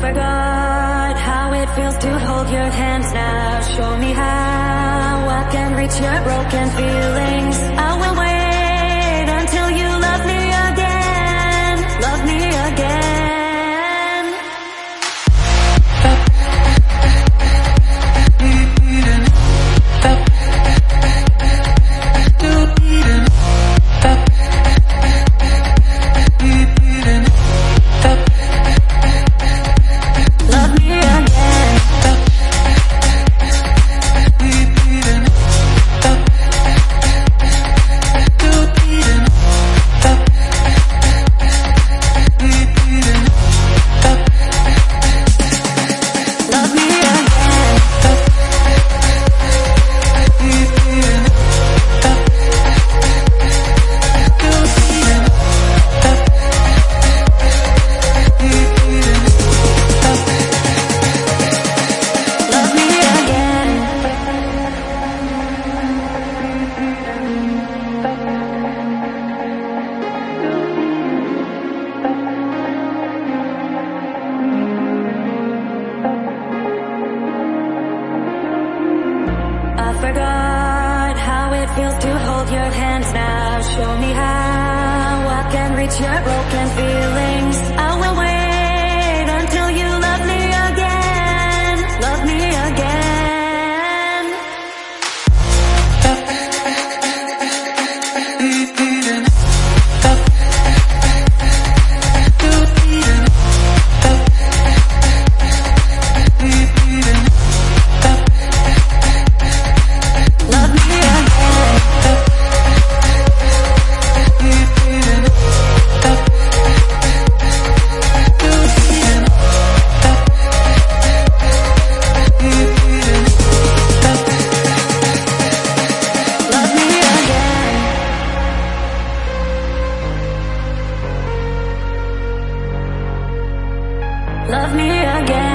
forgot how it feels to hold your hands now. Show me how I can reach your broken feelings. I forgot how it feels to hold your hands now. Show me how I can reach your broken feelings. Love me again.